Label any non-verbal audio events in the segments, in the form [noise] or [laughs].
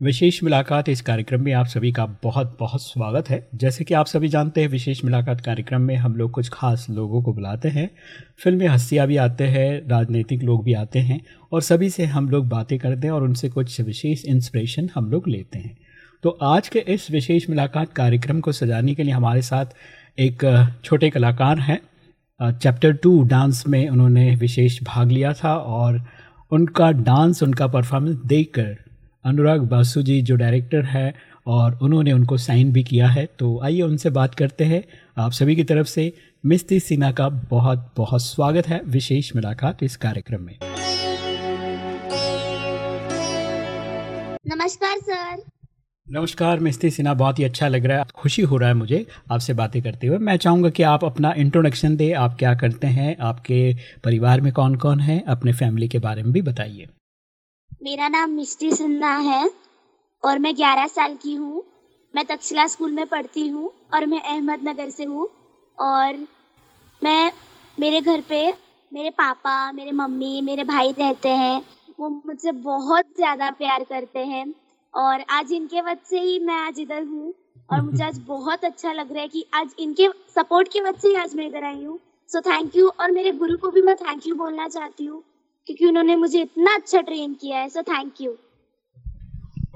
विशेष मुलाकात इस कार्यक्रम में आप सभी का बहुत बहुत स्वागत है। जैसे कि आप सभी जानते हैं, विशेष मुलाकात कार्यक्रम में हम लोग कुछ खास लोगों को बुलाते हैं। फिल्मी हस्तियाँ भी आते हैं, राजनीतिक लोग भी आते हैं और सभी से हम लोग बातें करते हैं और उनसे कुछ विशेष इंस्पिरेशन हम लोग लेते हैं। तो आज के इस विशेष मुलाकात कार्यक्रम को सजाने के लिए हमारे साथ एक छोटे कलाकार हैं। चैप्टर टू डांस में उन्होंने विशेष भाग लिया था और उनका डांस उनका परफॉर्मेंस देखकर अनुराग बासु जी जो डायरेक्टर है और उन्होंने उनको साइन भी किया है। तो आइए उनसे बात करते हैं। आप सभी की तरफ़ से मिस्ती सिन्हा का बहुत बहुत स्वागत है विशेष मुलाकात इस कार्यक्रम में। नमस्कार सर। नमस्कार मिस्ती सिन्हा बहुत ही अच्छा लग रहा है। खुशी हो रहा है मुझे आपसे बातें करते हुए। मैं चाहूँगा कि आप अपना इंट्रोडक्शन दें। आप क्या करते हैं? आपके परिवार में कौन कौन है? अपने फैमिली के बारे में भी बताइए। मेरा नाम मिस्टी सिन्हा है और मैं 11 साल की हूँ। मैं तक्षशिला स्कूल में पढ़ती हूँ और मैं अहमदनगर से हूँ और मैं मेरे घर पे मेरे पापा मेरे मम्मी मेरे भाई रहते हैं। वो मुझसे बहुत ज़्यादा प्यार करते हैं और आज इनके वजह से ही मैं आज इधर हूँ और मुझे आज [laughs] बहुत अच्छा लग रहा है कि आज इनके सपोर्ट की वजह से ही आज मैं इधर आई हूँ। सो थैंक यू और मेरे गुरु को भी मैं थैंक यू बोलना चाहती हूँ। क्योंकि उन्होंने मुझे इतना अच्छा ट्रेन किया है so thank you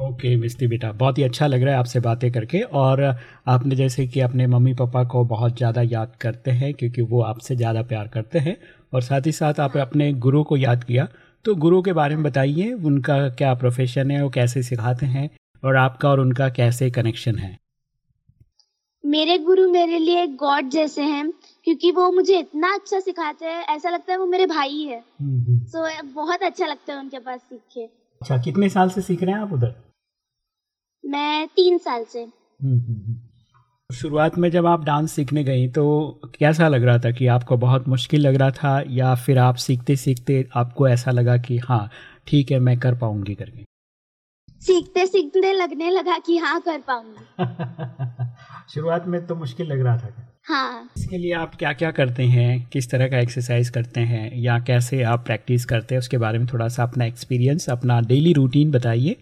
okay Misti बेटा बहुत ही अच्छा लग रहा है आपसे बातें करके और आपने जैसे कि अपने मम्मी पापा को बहुत ज़्यादा याद करते हैं क्योंकि वो आपसे ज़्यादा प्यार करते हैं और साथ ही साथ आप अपने गुरु को याद किया तो गुरु के बारे में बताइए उनका क्या प्रोफेशन है वो कैसे सिखाते हैं और आपका और उनका कैसे कनेक्शन है? मेरे गुरु मेरे लिए गॉड जैसे हैं क्योंकि वो मुझे इतना अच्छा सिखाते हैं ऐसा लगता है वो मेरे भाई है। सो so, बहुत अच्छा लगता है उनके पास सीख के। अच्छा कितने साल से सीख रहे हैं आप उधर? मैं तीन साल से। शुरुआत में जब आप डांस सीखने गई तो कैसा लग रहा था कि आपको बहुत मुश्किल लग रहा था या फिर आप सीखते सीखते आपको ऐसा लगा कि हाँ ठीक है मैं कर पाऊँगी करके सीखते सीखते लगने लगा कि हाँ कर पाऊँगी। [laughs] शुरुआत में तो मुश्किल लग रहा था हाँ। इसके लिए आप क्या क्या करते हैं? किस तरह का एक्सरसाइज करते हैं? या कैसे आप प्रैक्टिस करते हैं? उसके बारे में थोड़ा सा अपना एक्सपीरियंस अपना डेली रूटीन बताइए।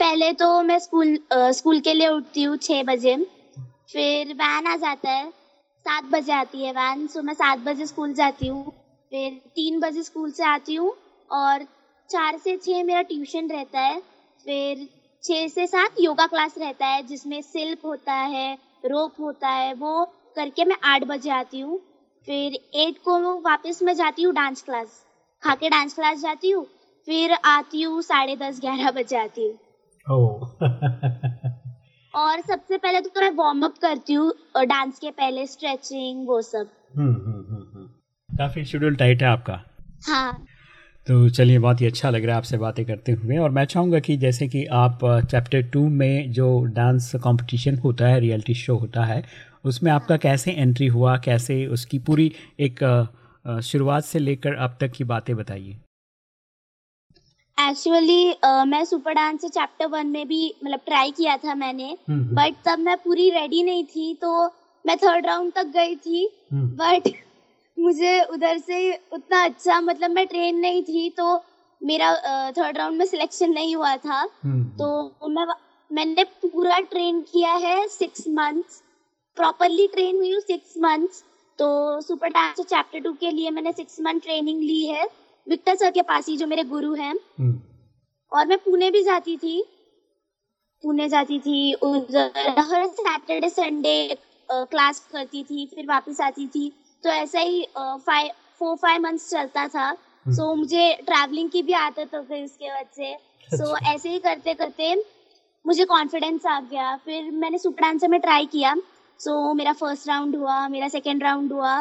पहले तो मैं स्कूल आ, स्कूल के लिए उठती हूँ छः बजे। फिर वैन आ जाता है। सात बजे आती है वैन सो मैं सात बजे स्कूल जाती हूँ। फिर तीन बजे स्कूल से आती हूँ और चार से छः मेरा ट्यूशन रहता है। फिर छः से सात योगा क्लास रहता है जिसमें सिल्प होता है। रोप होता है वो करके मैं आठ बजे आती हूँ। फिर एट को वापस मैं जाती हूँ डांस क्लास खा के डांस क्लास जाती हूँ फिर आती हूँ साढ़े दस ग्यारह बजे आती हूँ। और सबसे पहले तो मैं वार्म अप करती हूँ डांस के पहले स्ट्रेचिंग वो सब। हम्म, हम्म, हम्म, काफ़ी शेड्यूल टाइट है आपका। हाँ। तो चलिए बहुत ही अच्छा लग रहा है आपसे बातें करते हुए। और मैं चाहूँगा कि जैसे कि आप चैप्टर टू में जो डांस कंपटीशन होता है रियलिटी शो होता है उसमें आपका कैसे एंट्री हुआ कैसे उसकी पूरी एक शुरुआत से लेकर अब तक की बातें बताइए। एक्चुअली uh, मैं सुपर डांस चैप्टर वन में भी मतलब ट्राई किया था मैंने बट तब मैं पूरी रेडी नहीं थी तो मैं थर्ड राउंड तक गई थी बट मुझे उधर से उतना अच्छा मतलब मैं ट्रेन नहीं थी तो मेरा थर्ड राउंड में सिलेक्शन नहीं हुआ था। हम्म, हम्म। तो मैं मैंने पूरा ट्रेन किया है सिक्स मंथ्स प्रॉपरली ट्रेन हुई हूँ सिक्स मंथ्स तो सुपर डांस चैप्टर टू के लिए मैंने सिक्स मंथ ट्रेनिंग ली है विक्टर सर के पास ही जो मेरे गुरु हैं। हम्म। और मैं पुणे भी जाती थी। पुणे जाती थी उधर हर सैटरडे संडे क्लास करती थी फिर वापस आती थी। तो ऐसा ही फाइव फोर फाइव मंथ्स चलता था। सो so, हम्म। मुझे ट्रैवलिंग की भी आदत हो गई उसके वजह से। सो so, ऐसे ही करते करते मुझे कॉन्फिडेंस आ गया। फिर मैंने सुपर डांसर में ट्राई किया। सो so, मेरा फ़र्स्ट राउंड हुआ मेरा सेकेंड राउंड हुआ।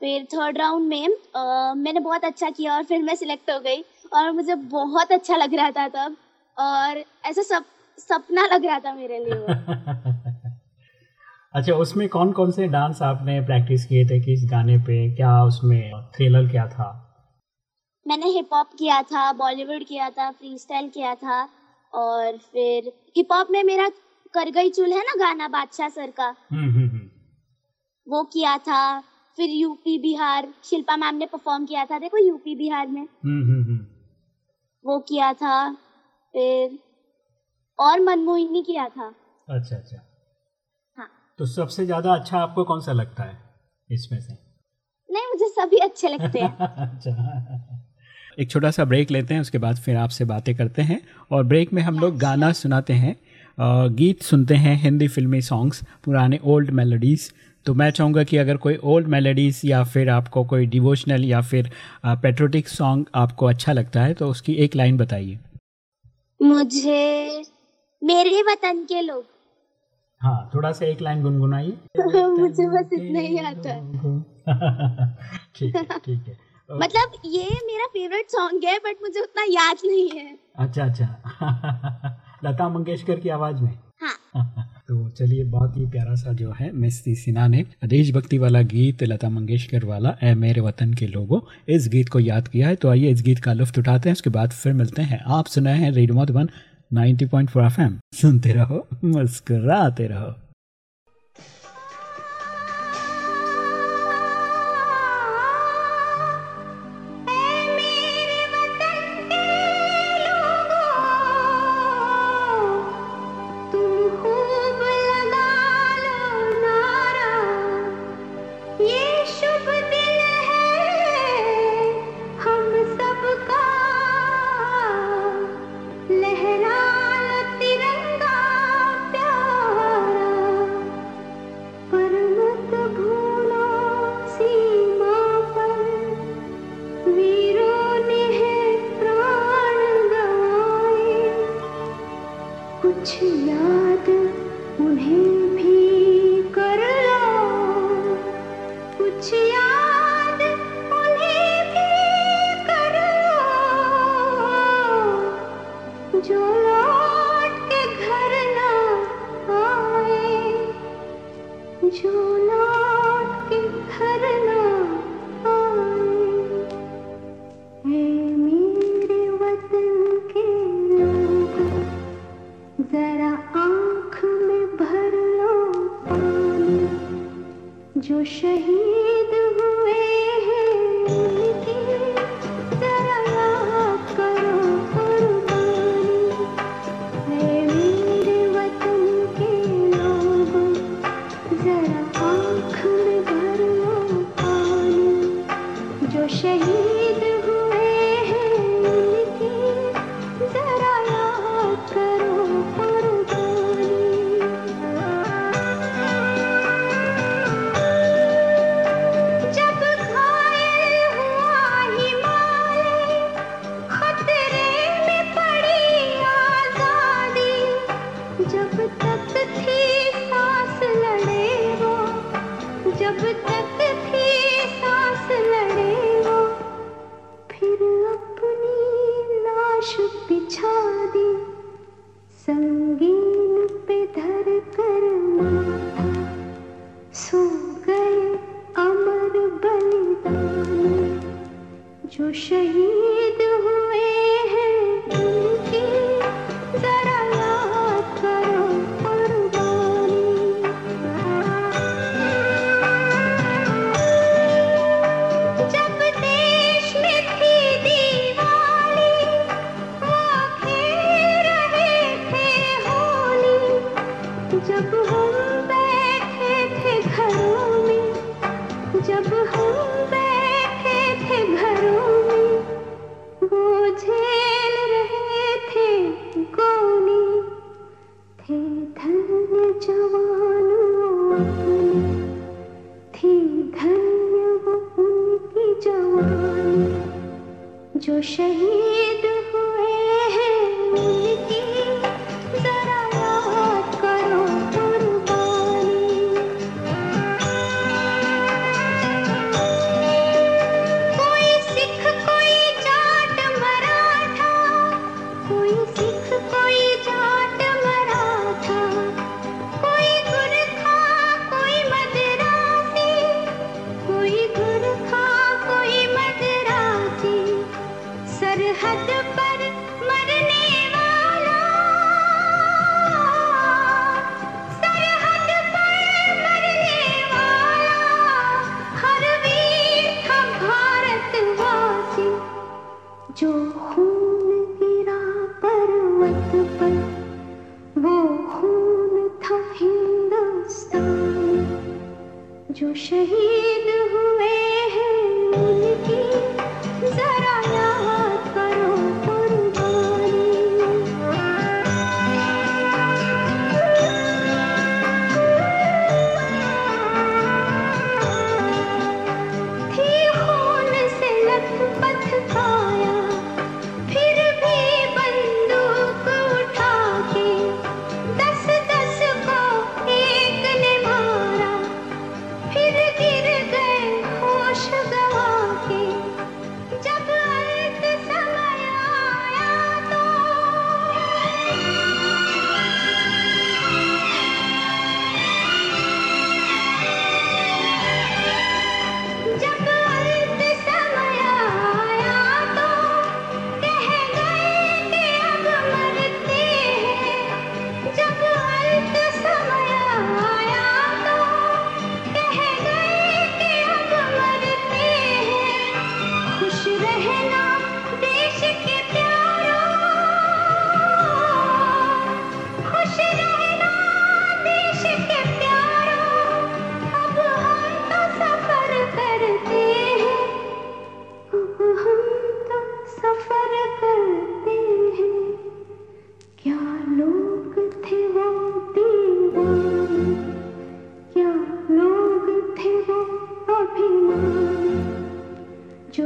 फिर थर्ड राउंड में uh, मैंने बहुत अच्छा किया और फिर मैं सिलेक्ट हो गई। और मुझे बहुत अच्छा लग रहा था तब। और ऐसा सब सपना लग रहा था मेरे लिए [laughs] अच्छा उसमें कौन कौन से डांस आपने प्रैक्टिस किए थे? किस गाने पे? क्या उसमें थ्रिलर क्या था? मैंने हिप हॉप किया था बॉलीवुड किया था फ्री स्टाइल किया था और फिर हिप हॉप में मेरा कर गई चुल है ना गाना बादशाह सर का? हम्म, हम्म, हम्म। वो किया था। फिर यूपी बिहार शिल्पा मैम ने परफॉर्म किया था। देखो यूपी बिहार में। वो किया था। फिर और मनमोहिनी किया था। अच्छा अच्छा। तो सबसे ज़्यादा अच्छा आपको कौन सा लगता है इसमें से? नहीं मुझे सभी अच्छे लगते हैं। [laughs] अच्छा। एक छोटा सा ब्रेक लेते हैं उसके बाद फिर आपसे बातें करते हैं। और ब्रेक में हम लोग। गाना सुनाते हैं गीत सुनते हैं हिंदी फिल्मी सॉन्ग्स पुराने ओल्ड मेलोडीज़ तो मैं चाहूँगा कि अगर कोई ओल्ड मेलोडीज़ या फिर आपको कोई डिवोशनल या फिर पेट्रोटिक सॉन्ग आपको अच्छा लगता है तो उसकी एक लाइन बताइए। मुझे मेरे वतन के लोग हाँ थोड़ा सा एक लाइन गुनगुनाइए। [laughs] मुझे बस इतना ही आता है। [laughs] ठीक है ठीक है। [laughs] मतलब ये मेरा फेवरेट सॉन्ग है बट मुझे उतना याद नहीं है। अच्छा अच्छा। लता मंगेशकर की आवाज़ में? हाँ। तो चलिए बहुत ही प्यारा सा जो है मिस्ती सिन्हा ने देशभक्ति वाला गीत लता मंगेशकर वाला ए मेरे वतन के लोगों इस गीत को याद किया है। तो आइए इस गीत का लुफ्त उठाते हैं उसके बाद फिर मिलते हैं। आप सुनाए हैं रेडियो मधुबन 90.4 एफएम सुनते रहो मुस्कुराते रहो। जरा आंख में भर लो पानी जो शहीद जो शहीद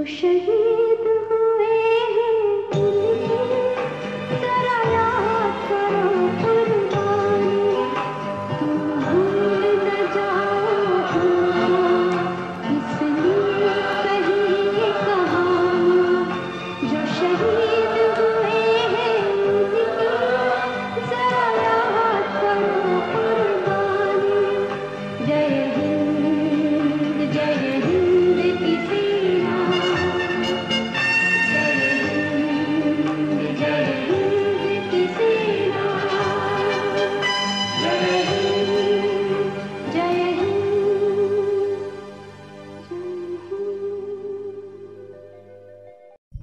शहीद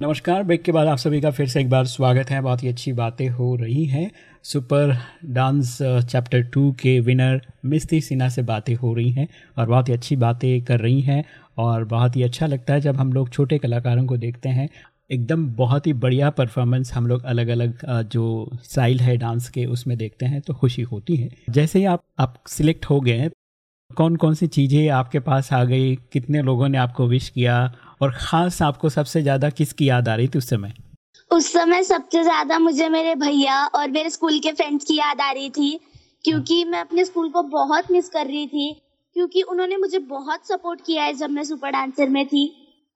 नमस्कार, ब्रेक के बाद आप सभी का फिर से एक बार स्वागत है। बहुत ही अच्छी बातें हो रही हैं। सुपर डांस चैप्टर टू के विनर मिस्ती सिन्हा से बातें हो रही हैं और बहुत ही अच्छी बातें कर रही हैं और बहुत ही अच्छा लगता है जब हम लोग छोटे कलाकारों को देखते हैं। एकदम बहुत ही बढ़िया परफॉर्मेंस हम लोग अलग अलग जो स्टाइल है डांस के उसमें देखते हैं तो खुशी होती है। जैसे ही आप आप सिलेक्ट हो गए कौन कौन सी चीज़ें आपके पास आ गई? कितने लोगों ने आपको विश किया? और ख़ास आपको सबसे ज़्यादा किसकी याद आ रही थी उस समय? उस समय सबसे ज़्यादा मुझे मेरे भैया और मेरे स्कूल के फ्रेंड्स की याद आ रही थी क्योंकि मैं अपने स्कूल को बहुत मिस कर रही थी क्योंकि उन्होंने मुझे बहुत सपोर्ट किया है जब मैं सुपर डांसर में थी।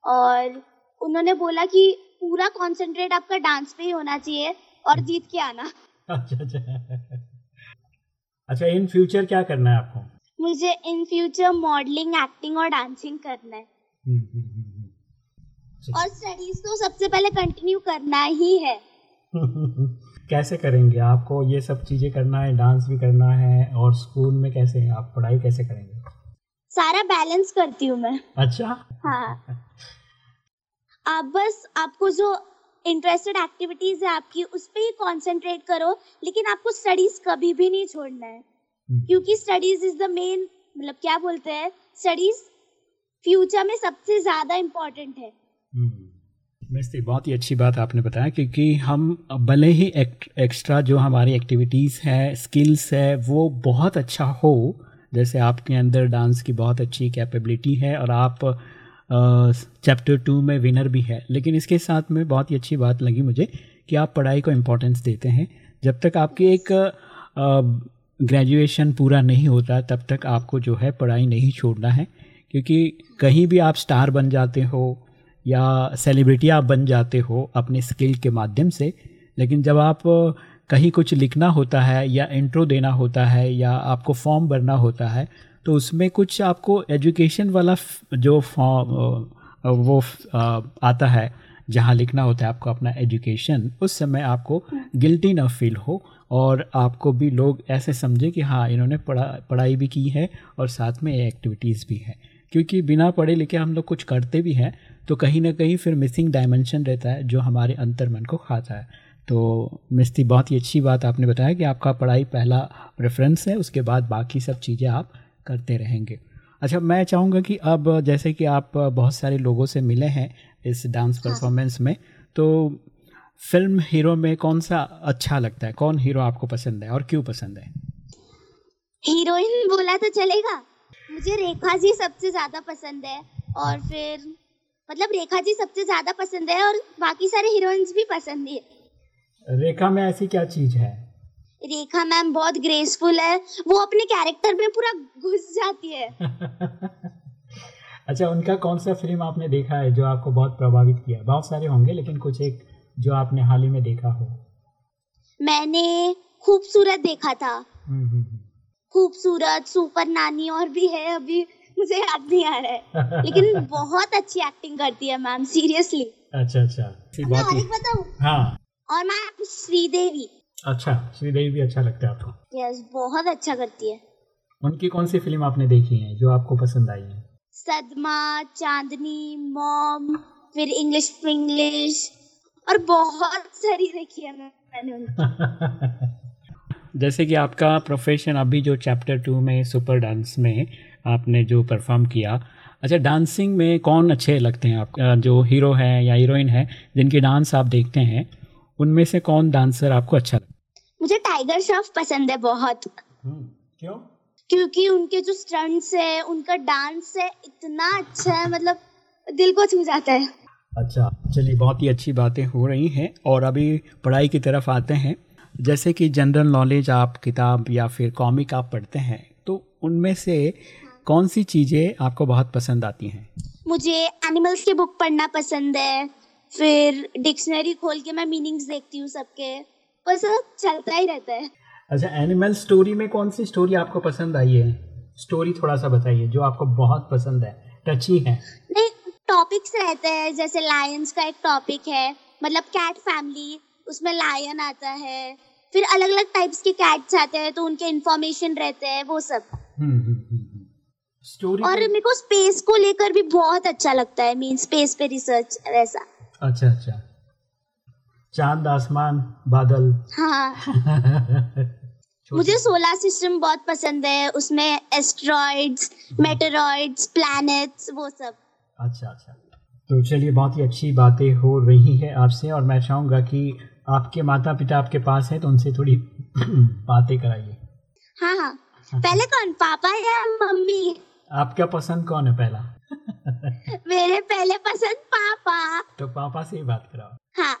और उन्होंने बोला कि पूरा कंसंट्रेट आपका डांस पे ही होना चाहिए और जीत के आना। अच्छा अच्छा। अच्छा इन फ्यूचर क्या करना है आपको? मुझे इन फ्यूचर मॉडलिंग एक्टिंग और डांसिंग करना है। हम्म, हम्म, हम्म, और स्टडीज़ तो सबसे पहले कंटिन्यू करना ही है। [laughs] कैसे करेंगे? आपको ये सब चीज़ें करना है डांस भी करना है और स्कूल में कैसे आप पढ़ाई कैसे करेंगे? सारा बैलेंस करती हूँ मैं। अच्छा? हाँ। आप बस आपको जो इंटरेस्टेड एक्टिविटीज़ है आपकी उस पर ही कॉन्सेंट्रेट करो लेकिन आपको स्टडीज़ कभी भी नहीं छोड़ना है। हम्म। क्योंकि स्टडीज़ इज़ द मेन मतलब क्या बोलते हैं? स्टडीज़ फ्यूचर में सबसे ज़्यादा इम्पोर्टेंट है। मिस्त्री। बहुत ही अच्छी बात आपने बताया क्योंकि हम भले ही एक, एक्स्ट्रा जो हमारी एक्टिविटीज़ है स्किल्स है वो बहुत अच्छा हो। जैसे आपके अंदर डांस की बहुत अच्छी कैपेबिलिटी है और आप चैप्टर टू में विनर भी है। लेकिन इसके साथ में बहुत ही अच्छी बात लगी मुझे कि आप पढ़ाई को इम्पोर्टेंस देते हैं। जब तक आपकी एक ग्रेजुएशन पूरा नहीं होता तब तक आपको जो है पढ़ाई नहीं छोड़ना है। क्योंकि कहीं भी आप स्टार बन जाते हो या सेलिब्रिटी आप बन जाते हो अपने स्किल के माध्यम से, लेकिन जब आप कहीं कुछ लिखना होता है या इंट्रो देना होता है या आपको फॉर्म भरना होता है तो उसमें कुछ आपको एजुकेशन वाला जो फॉर्म वो आता है, जहाँ लिखना होता है आपको अपना एजुकेशन उस समय आपको गिल्टी ना फील हो और आपको भी लोग ऐसे समझे कि हाँ इन्होंने पढ़ा, पढ़ाई भी की है और साथ में एक्टिविटीज़ भी है। क्योंकि बिना पढ़े लिखे हम लोग कुछ करते भी हैं तो कहीं ना कहीं फिर मिसिंग डायमेंशन रहता है जो हमारे अंतर मन को खाता है। तो मिस्ती बहुत ही अच्छी बात आपने बताया कि आपका पढ़ाई पहला प्रेफरेंस है उसके बाद बाकी सब चीज़ें आप करते रहेंगे। अच्छा मैं चाहूँगा कि अब जैसे कि आप बहुत सारे लोगों से मिले हैं इस डांस परफॉर्मेंस हाँ। में तो फ़िल्म हीरो में कौन सा अच्छा लगता है? कौन हीरो आपको पसंद है और क्यों पसंद है? हीरोइन बोला तो चलेगा। मुझे रेखा जी सबसे ज़्यादा पसंद है और फिर मतलब रेखा जी सबसे ज़्यादा पसंद है और बाकी सारे हीरोइंस भी पसंद है। रेखा में ऐसी क्या चीज़ है? रेखा मैम बहुत ग्रेसफुल है। वो अपने कैरेक्टर में पूरा घुस जाती है। [laughs] अच्छा उनका कौन सा फ़िल्म आपने देखा है जो आपको बहुत प्रभावित किया है? बहुत सारे होंगे लेकिन कुछ एक जो आपने हाल ही में देखा हो। मैंने खूबसूरत देखा था। हम्म, हम्म, हम्म। खूबसूरत सुपर नानी और भी है अभी। मुझे याद नहीं आ रहा है। लेकिन [laughs] बहुत अच्छी एक्टिंग करती है मैम सीरियसली अच्छा अच्छा। बात बताऊँ? हाँ। और मैम श्रीदेवी। अच्छा श्रीदेवी भी अच्छा लगता है आपको। यस बहुत अच्छा करती है। उनकी कौन सी फ़िल्म आपने देखी है जो आपको पसंद आई है? सदमा चांदनी मॉम फिर इंग्लिश इंग्लिश और बहुत सारी देखी है मैंने उनकी। [laughs] जैसे कि आपका प्रोफेशन अभी जो चैप्टर टू में सुपर डांस में आपने जो परफॉर्म किया। अच्छा डांसिंग में कौन अच्छे लगते हैं आप जो हीरो हैं या हीरोइन है जिनके डांस आप देखते हैं उनमें से कौन डांसर आपको अच्छा लगता है? मुझे टाइगर श्रॉफ पसंद है बहुत। हम्म, क्यों? क्योंकि उनके जो स्टंट्स है उनका डांस है इतना अच्छा है मतलब दिल को छू जाता है। अच्छा चलिए बहुत ही अच्छी बातें हो रही हैं और अभी पढ़ाई की तरफ़ आते हैं। जैसे कि जनरल नॉलेज आप किताब या फिर कॉमिक आप पढ़ते हैं तो उनमें से कौन सी चीज़ें आपको बहुत पसंद आती हैं? मुझे एनिमल्स की बुक पढ़ना पसंद है फिर डिक्शनरी खोल के मैं मीनिंग्स देखती हूँ सबके। बस चलता ही रहता है। अच्छा एनिमल स्टोरी में कौन सी स्टोरी आपको पसंद आई है? स्टोरी थोड़ा सा बताइए जो आपको बहुत पसंद है टची है। नहीं टॉपिक्स रहते हैं जैसे लायंस का एक टॉपिक है मतलब कैट फैमिली उसमें लायन आता है फिर अलग अलग टाइप्स के कैट्स आते हैं तो उनके इन्फॉर्मेशन रहते हैं वो सब। स्टोरी हम्म, हम्म, और मेरे को स्पेस को लेकर भी बहुत अच्छा लगता है मीन स्पेस पे रिसर्च वैसा। अच्छा अच्छा। चाँद आसमान बादल। हाँ। [laughs] मुझे सोलर सिस्टम बहुत पसंद है उसमें एस्ट्रॉइड्स मेटेरॉइड्स प्लैनेट्स वो सब। अच्छा अच्छा। तो चलिए बहुत ही अच्छी बातें हो रही है आपसे और मैं चाहूँगा कि आपके माता पिता आपके पास है तो उनसे थोड़ी [clears throat] बातें कराइए। हाँ हाँ। पहले कौन पापा या मम्मी? आपका पसंद कौन है पहला? [laughs] मेरे पहले पसंद पापा। तो पापा से ही बात कराओ। हाँ।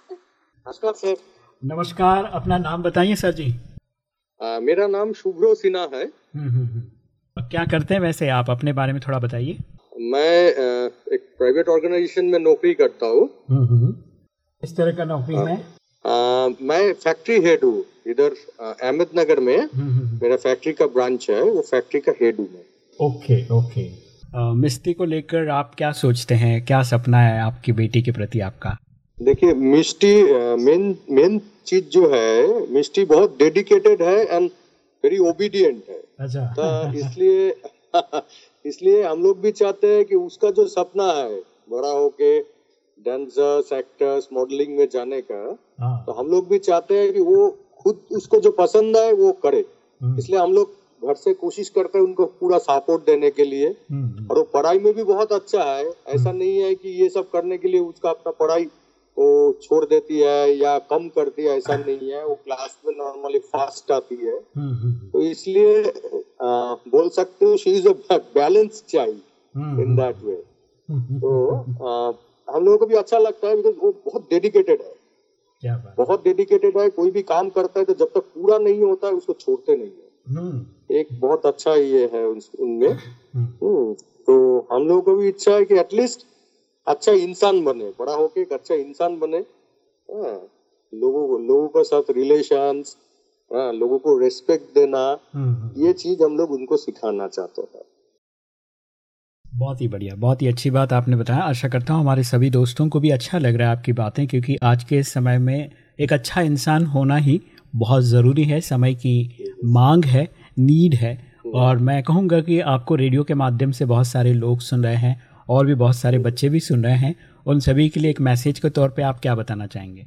नमस्कार अपना नाम बताइए सर जी। आ, मेरा नाम शुभ्रो सिन्हा है। हम्म, हम्म, हम्म। क्या करते हैं वैसे आप? अपने बारे में थोड़ा बताइए। मैं एक प्राइवेट ऑर्गेनाइजेशन में नौकरी करता हूँ। इस तरह का नौकरी है मैं? फैक्ट्री हेड हूँ। इधर अहमदनगर में हम्म, हम्म, हम्म। मेरा फैक्ट्री का ब्रांच है वो फैक्ट्री का हेड हूँ मैं। ओके ओके मिस्टी को लेकर आप क्या सोचते हैं? क्या सपना है आपकी बेटी के प्रति आपका? देखिए मिस्टी मेन मेन चीज़ जो है मिस्टी बहुत डेडिकेटेड है एंड वेरी ओबीडियंट है। अच्छा। तो इसलिए [laughs] इसलिए हम लोग भी चाहते हैं कि उसका जो सपना है बड़ा होके डांसर्स एक्टर्स मॉडलिंग में जाने का हाँ। तो हम लोग भी चाहते हैं कि वो खुद उसको जो पसंद है वो करे। हम्म। इसलिए हम लोग घर से कोशिश करते हैं उनको पूरा सपोर्ट देने के लिए। हम्म। और वो पढ़ाई में भी बहुत अच्छा है। ऐसा हम्म। नहीं है कि ये सब करने के लिए उसका अपना पढ़ाई वो छोड़ देती है या कम करती है ऐसा [laughs] नहीं है। वो क्लास में नॉर्मली फास्ट आती है। तो इसलिए बोल सकते हो she is a balance child in that way तो हम लोगों को भी अच्छा लगता है बिकॉज़ वो बहुत डेडिकेटेड है। क्या बात बहुत डेडिकेटेड है। कोई भी काम करता है तो जब तक पूरा नहीं होता है उसको छोड़ते नहीं है। हम्म। एक बहुत अच्छा ये है उनमें। हम्म। हम्म, तो हम लोगों को भी इच्छा है कि एटलीस्ट अच्छा इंसान बने बड़ा होके एक अच्छा इंसान बने। हाँ, लोगों को लोगों के साथ रिलेशन हाँ, लोगों को रेस्पेक्ट देना ये चीज़ हम लोग उनको सिखाना चाहते हैं। बहुत ही बढ़िया बहुत ही अच्छी बात आपने बताया। आशा करता हूँ हमारे सभी दोस्तों को भी अच्छा लग रहा है आपकी बातें क्योंकि आज के समय में एक अच्छा इंसान होना ही बहुत ज़रूरी है समय की मांग है नीड है। और मैं कहूँगा कि आपको रेडियो के माध्यम से बहुत सारे लोग सुन रहे हैं और भी बहुत सारे बच्चे भी सुन रहे हैं। उन सभी के लिए एक मैसेज के तौर पे आप क्या बताना चाहेंगे?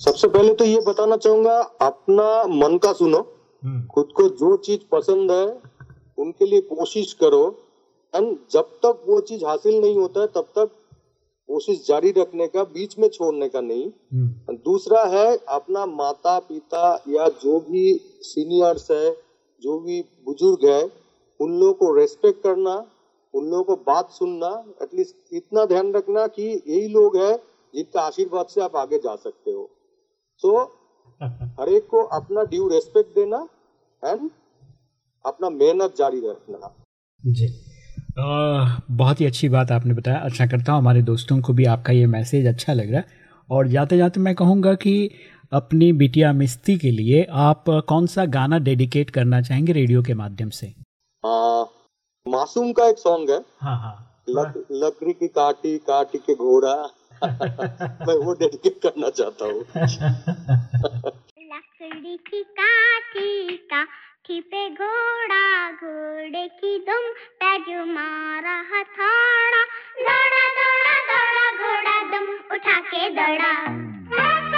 सबसे पहले तो ये बताना चाहूँगा अपना मन का सुनो। हम्म। खुद को जो चीज़ पसंद है उनके लिए कोशिश करो। एंड जब तक वो चीज़ हासिल नहीं होता है तब तक कोशिश जारी रखने का बीच में छोड़ने का नहीं। हम्म। दूसरा है अपना माता पिता या जो भी सीनियर्स है जो भी बुज़ुर्ग है उन लोगों को रेस्पेक्ट करना उन लोगों को बात सुनना एटलीस्ट इतना ध्यान रखना कि यही लोग है जिनका आशीर्वाद से आप आगे जा सकते हो। सो so, [laughs] हर एक को अपना ड्यू रेस्पेक्ट देना एंड अपना मेहनत जारी रखना। जी। आ, बहुत ही अच्छी बात आपने बताया। अच्छा करता हूँ हमारे दोस्तों को भी आपका ये मैसेज अच्छा लग रहा है। और जाते जाते मैं कहूँगा कि अपनी बिटिया मिस्ती के लिए आप कौन सा गाना डेडिकेट करना चाहेंगे रेडियो के माध्यम से? आ, मासूम का एक सॉन्ग है। हाँ हाँ। लक, लकड़ी की काटी काटी के घोड़ा। [laughs] मैं वो डेडिकेट करना चाहता हूँ। [laughs] लकड़ी की काटी काठी पे घोड़ा, घोड़े की दुम पैज मारा हथौड़ा। दौड़ा दौड़ा दौड़ा, घोड़ा दुम उठा के दौड़ा।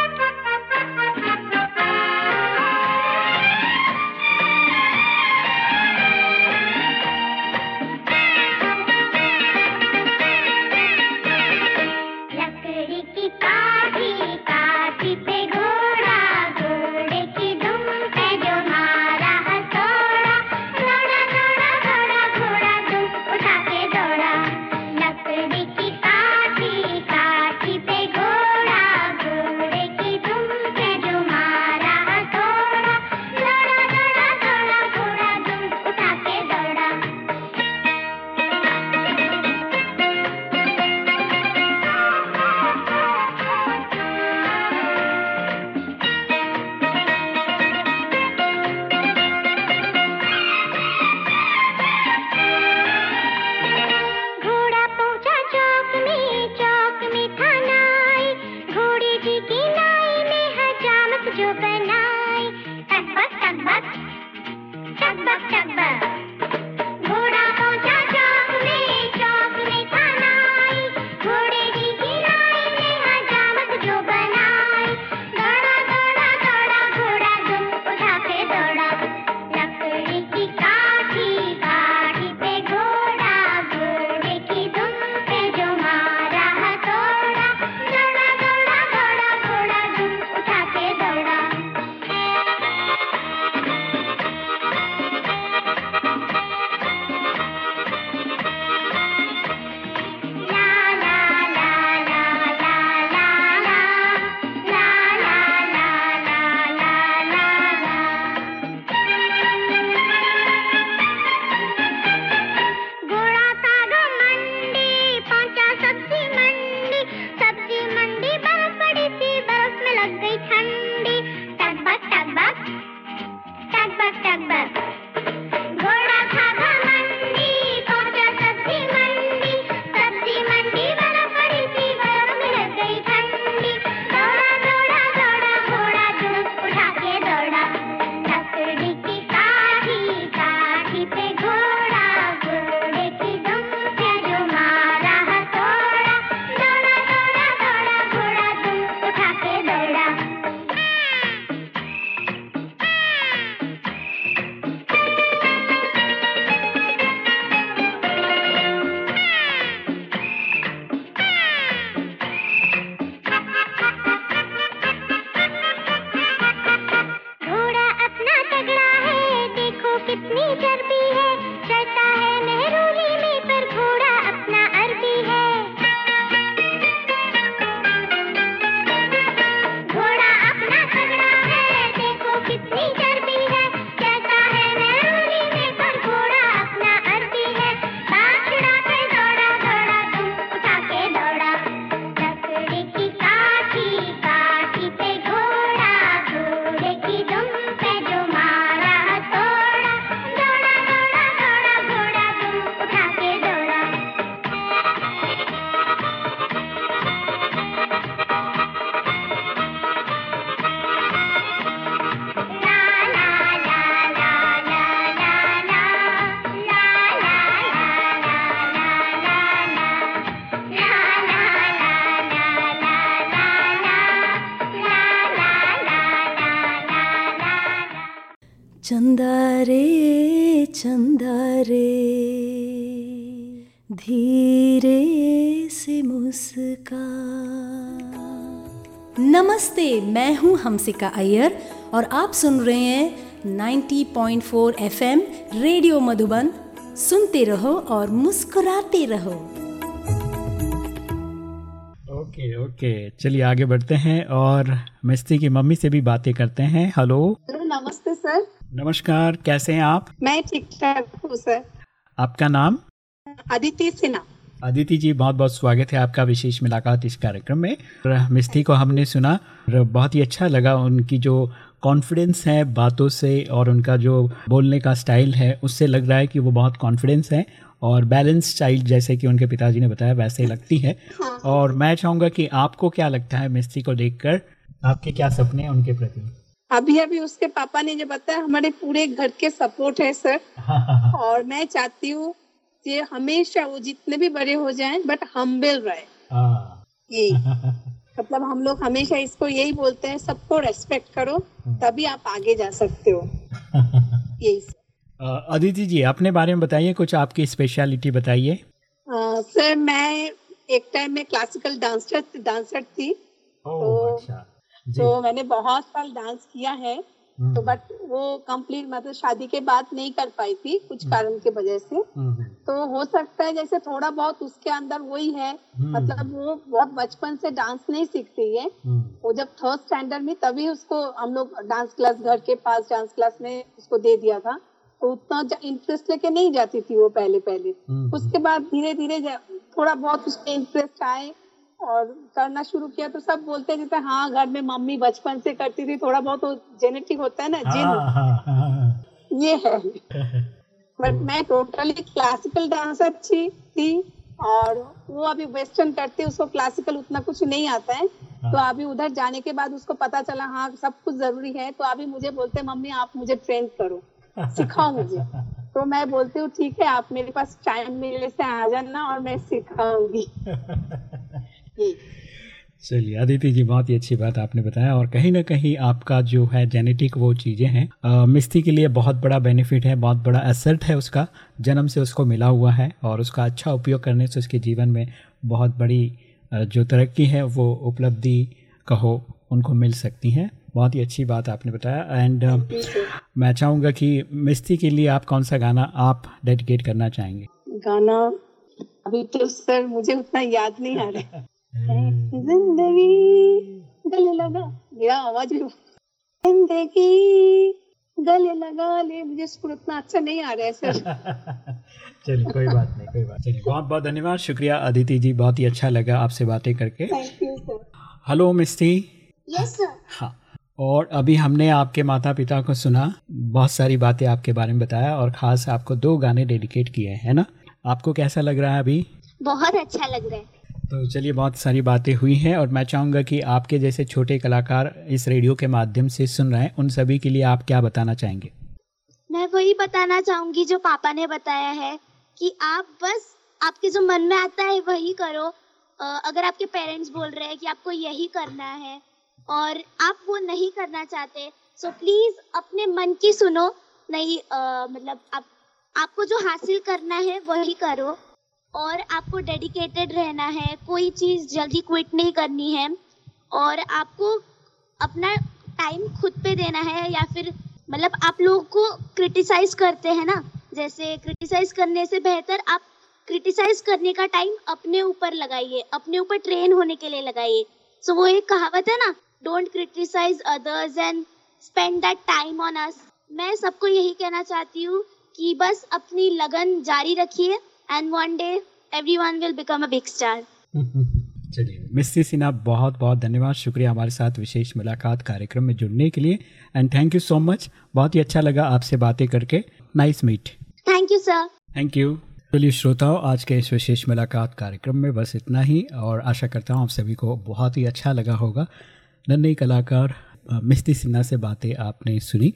चंदा रे चंदा रे धीरे से मुस्का। नमस्ते मैं हूँ हमसिका अय्यर और आप सुन रहे हैं 90.4 एफएम रेडियो मधुबन। सुनते रहो और मुस्कुराते रहो। ओके ओके चलिए आगे बढ़ते हैं और मिस्ती की मम्मी से भी बातें करते हैं। हेलो। नमस्ते सर। नमस्कार कैसे हैं आप? मैं ठीक ठाक हूँ सर। आपका नाम? अदिति सिन्हा। अदिति जी बहुत बहुत स्वागत है आपका विशेष मुलाकात इस कार्यक्रम में। मिस्ती को हमने सुना बहुत ही अच्छा लगा उनकी जो कॉन्फिडेंस है बातों से और उनका जो बोलने का स्टाइल है उससे लग रहा है कि वो बहुत कॉन्फिडेंस है। और बैलेंस चाइल्ड जैसे कि उनके पिताजी ने बताया वैसे लगती है। हाँ। और मैं चाहूँगा कि आपको क्या लगता है मिस्त्री को देखकर? आपके क्या सपने हैं उनके प्रति? अभी अभी उसके पापा ने जो बताया हमारे पूरे घर के सपोर्ट है सर और मैं चाहती हूँ कि हमेशा वो जितने भी बड़े हो जाएँ बट हम्बल रहे। हाँ। यही [laughs] मतलब हम लोग हमेशा इसको यही बोलते हैं सबको रेस्पेक्ट करो हम्म। तभी आप आगे जा सकते हो। [laughs] यही। अदिति जी अपने बारे में बताइए कुछ आपकी स्पेशलिटी बताइए। सर मैं एक टाइम में क्लासिकल डांसर डांसर थी। तो अच्छा। तो मैंने बहुत साल डांस किया है हम्म। तो बट वो कंप्लीट मतलब शादी के बाद नहीं कर पाई थी कुछ हम्म। कारण की वजह से। हम्म, तो हो सकता है जैसे थोड़ा बहुत उसके अंदर वही है मतलब वो बहुत बचपन से डांस नहीं सीखती है। वो जब थर्ड स्टैंडर्ड में तभी उसको हम लोग डांस क्लास घर के पास डांस क्लास में उसको दे दिया था। तो उतना इंटरेस्ट लेके नहीं जाती थी वो पहले पहले उसके बाद धीरे धीरे थोड़ा बहुत उसमें इंटरेस्ट आए। और करना शुरू किया तो सब बोलते जैसे हाँ घर में मम्मी बचपन से करती थी थोड़ा बहुत तो जेनेटिक होता है ना जिन हाँ, हाँ, हाँ, ये है। बट [laughs] मैं टोटली क्लासिकल डांसर अच्छी थी और वो अभी वेस्टर्न करती उसको क्लासिकल उतना कुछ नहीं आता है। तो अभी उधर जाने के बाद उसको पता चला हाँ सब कुछ ज़रूरी है तो अभी मुझे बोलते मम्मी आप मुझे ट्रेन करो सिखाओ मुझे। [laughs] तो मैं बोलती हूँ ठीक है आप मेरे पास टाइम मिलने से आ जाना और मैं सिखाऊँगी। [laughs] चलिए अदिति जी बहुत ही अच्छी बात आपने बताया और कहीं ना कहीं आपका जो है जेनेटिक वो चीज़ें हैं मिस्त्री के लिए बहुत बड़ा बेनिफिट है बहुत बड़ा एसेट है उसका जन्म से उसको मिला हुआ है और उसका अच्छा उपयोग करने से उसके जीवन में बहुत बड़ी जो तरक्की है वो उपलब्धि कहो उनको मिल सकती हैं। बहुत ही अच्छी बात आपने बताया एंड मैं चाहूँगा कि मिस्ती के लिए आप कौन सा गाना आप डेडिकेट करना चाहेंगे? गाना अभी तो सर मुझे उतना याद नहीं आ रहा [laughs] ज़िंदगी गले लगा मेरा आवाज़ भी ज़िंदगी गले लगा ले मुझे स्कूल उतना अच्छा नहीं आ रहा है सर। [laughs] चलिए कोई बात नहीं कोई बात चलिए बहुत बहुत धन्यवाद शुक्रिया अदिति जी बहुत ही अच्छा लगा आपसे बातें करके। हेलो मिस्टी। यस सर हाँ और अभी हमने आपके माता पिता को सुना बहुत सारी बातें आपके बारे में बताया और खास आपको दो गाने डेडिकेट किए हैं ना? आपको कैसा लग रहा है अभी? बहुत अच्छा लग रहा है। तो चलिए बहुत सारी बातें हुई हैं और मैं चाहूँगा कि आपके जैसे छोटे कलाकार इस रेडियो के माध्यम से सुन रहे हैं उन सभी के लिए आप क्या बताना चाहेंगे? मैं वही बताना चाहूँगी जो पापा ने बताया है कि आप बस आपके जो मन में आता है वही करो। अगर आपके पेरेंट्स बोल रहे हैं कि आपको यही करना है और आप वो नहीं करना चाहते सो प्लीज़ अपने मन की सुनो। नहीं आ, मतलब आप आपको जो हासिल करना है वही करो। और आपको डेडिकेटेड रहना है कोई चीज़ जल्दी क्विट नहीं करनी है और आपको अपना टाइम खुद पे देना है या फिर मतलब आप लोगों को क्रिटिसाइज करते हैं ना जैसे क्रिटिसाइज करने से बेहतर आप क्रिटिसाइज करने का टाइम अपने ऊपर लगाइए अपने ऊपर ट्रेन होने के लिए लगाइए। सो so, वो एक कहावत है ना don't criticise others and spend that time on us मैं सबको यही कहना चाहती हूँ कि बस अपनी लगन जारी रखिए and one day everyone will become a big star चलिए मिस्सी सिन्हा बहुत बहुत धन्यवाद। शुक्रिया हमारे साथ विशेष मुलाकात कार्यक्रम में जुड़ने के लिए। And thank you so much बहुत ही अच्छा लगा आपसे बातें करके। Nice meet thank you sir thank you चलिए श्रोताओं आज के इस विशेष मुलाकात कार्यक्रम में बस इतना ही। और आशा करता हूँ आप सभी को बहुत ही अच्छा लगा होगा। नन्हे कलाकार मिस्ती सिन्हा से बातें आपने सुनी।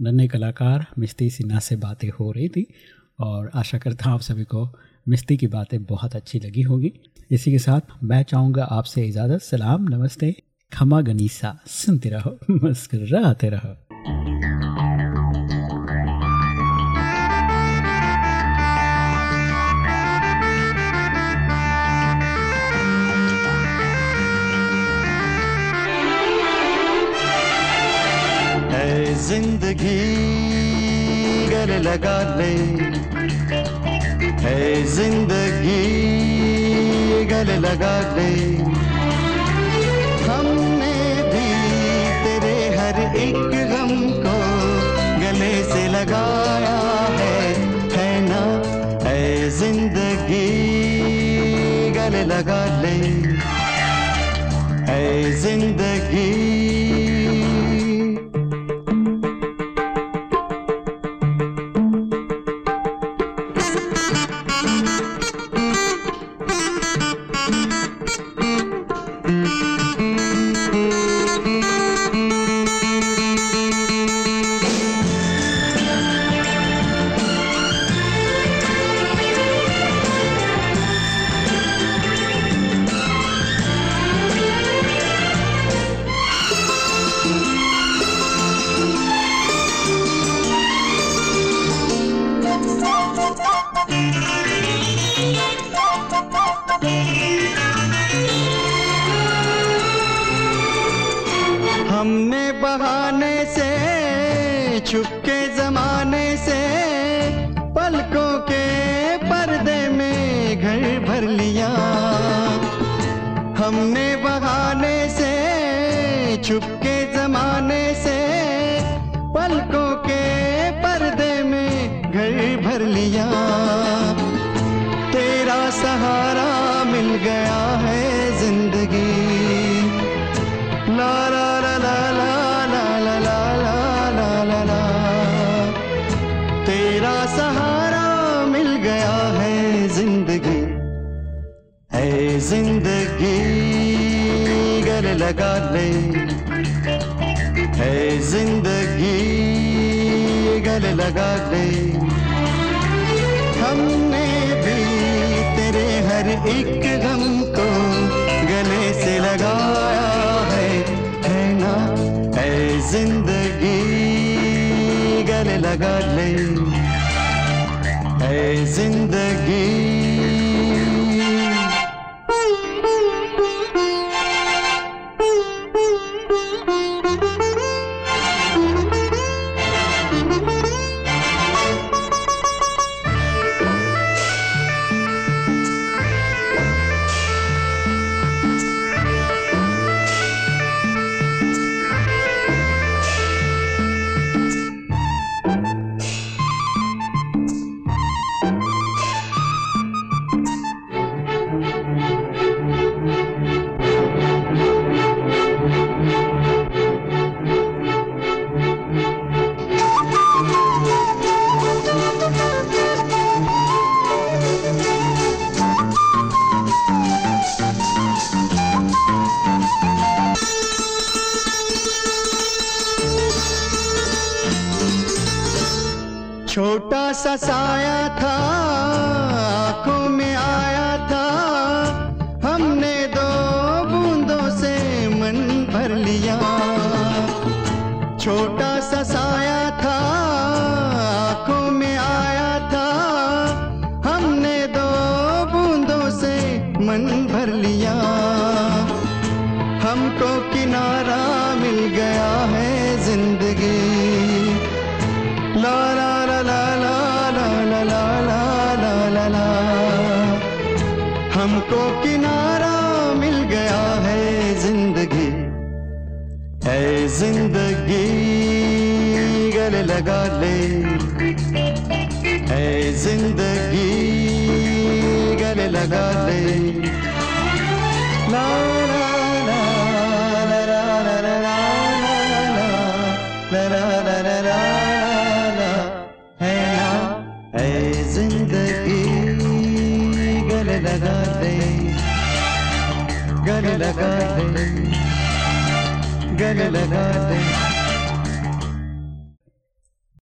नन्हे कलाकार मिस्ती सिन्हा से बातें हो रही थी। और आशा करता हूँ आप सभी को मिस्ती की बातें बहुत अच्छी लगी होगी। इसी के साथ मैं चाहूँगा आपसे इजाज़त, सलाम, नमस्ते। खमा गनीसा, सुनते रहो, मुस्कराते रहो। ज़िंदगी गले लगा ले है ज़िंदगी गले लगा ले हमने भी तेरे हर एक गम को गले से लगाया है है ना? है ज़िंदगी गले लगा ले। है ज़िंदगी बहाने से, छुपके जमाने से, पलकों के पर्दे में घर भर लिया। हमने बहाने से, छुपके जमाने से, पलकों के पर्दे में घर भर लिया। तेरा सहारा मिल गया है लगा ले है ज़िंदगी गले लगा ले हमने भी तेरे हर एक गम को गले से लगाया है है ना? है ज़िंदगी गले लगा ले है ज़िंदगी भर लिया। छोटा लगा ले है ज़िंदगी गले लगा ले ला ला ला ला ला ला ला ला है है लगा ले गले लगा ले